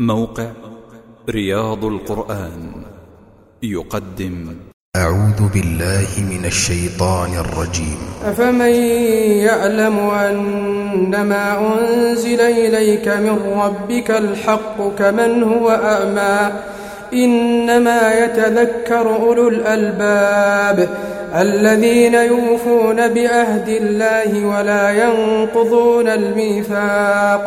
موقع رياض القرآن يقدم. أعوذ بالله من الشيطان الرجيم. أفمن يعلم أنما أنزل إليك من ربك الحق كمن هو أعمى إنما يتذكر أولو الألباب الذين يوفون بعهد الله ولا ينقضون الميثاق.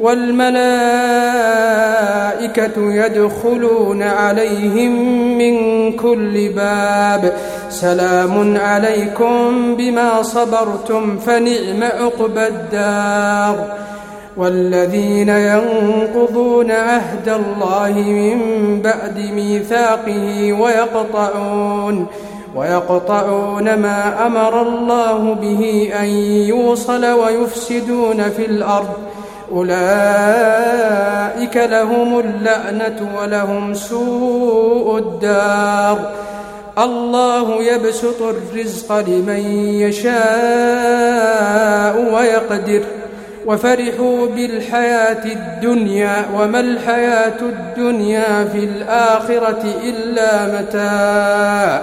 والملائكة يدخلون عليهم من كل باب. سلام عليكم بما صبرتم فنعم عقبى الدار. والذين ينقضون عهد الله من بعد ميثاقه ويقطعون ويقطعون ما أمر الله به أن يوصل ويفسدون في الأرض. أولئك لهم اللعنة ولهم سوء الدار. الله يبسط الرزق لمن يشاء ويقدر. وفرحوا بالحياة الدنيا وما الحياة الدنيا في الآخرة إلا متاع.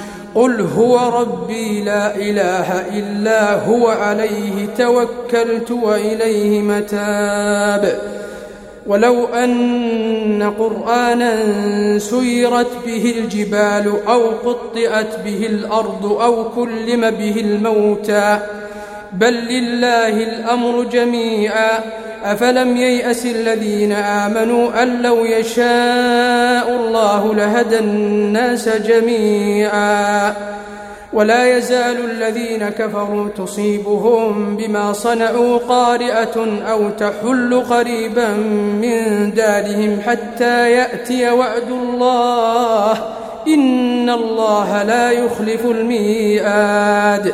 قل هو ربي لا إله إلا هو عليه توكلت وإليه متاب. ولو أن قرآنا سيرت به الجبال أو قطئت به الأرض أو كلم به الموتى. بل لله الأمر جميعا. أفلم ييأس الذين آمنوا أن لو يشاء الله لهدى الناس جميعا ولا يزال الذين كفروا تصيبهم بما صنعوا قارئة أو تحل قريبا من دارهم حتى يأتي وعد الله إن الله لا يخلف الميعاد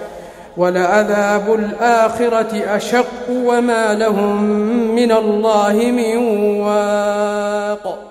ولعذاب الآخرة أشق وما لهم من الله من واق.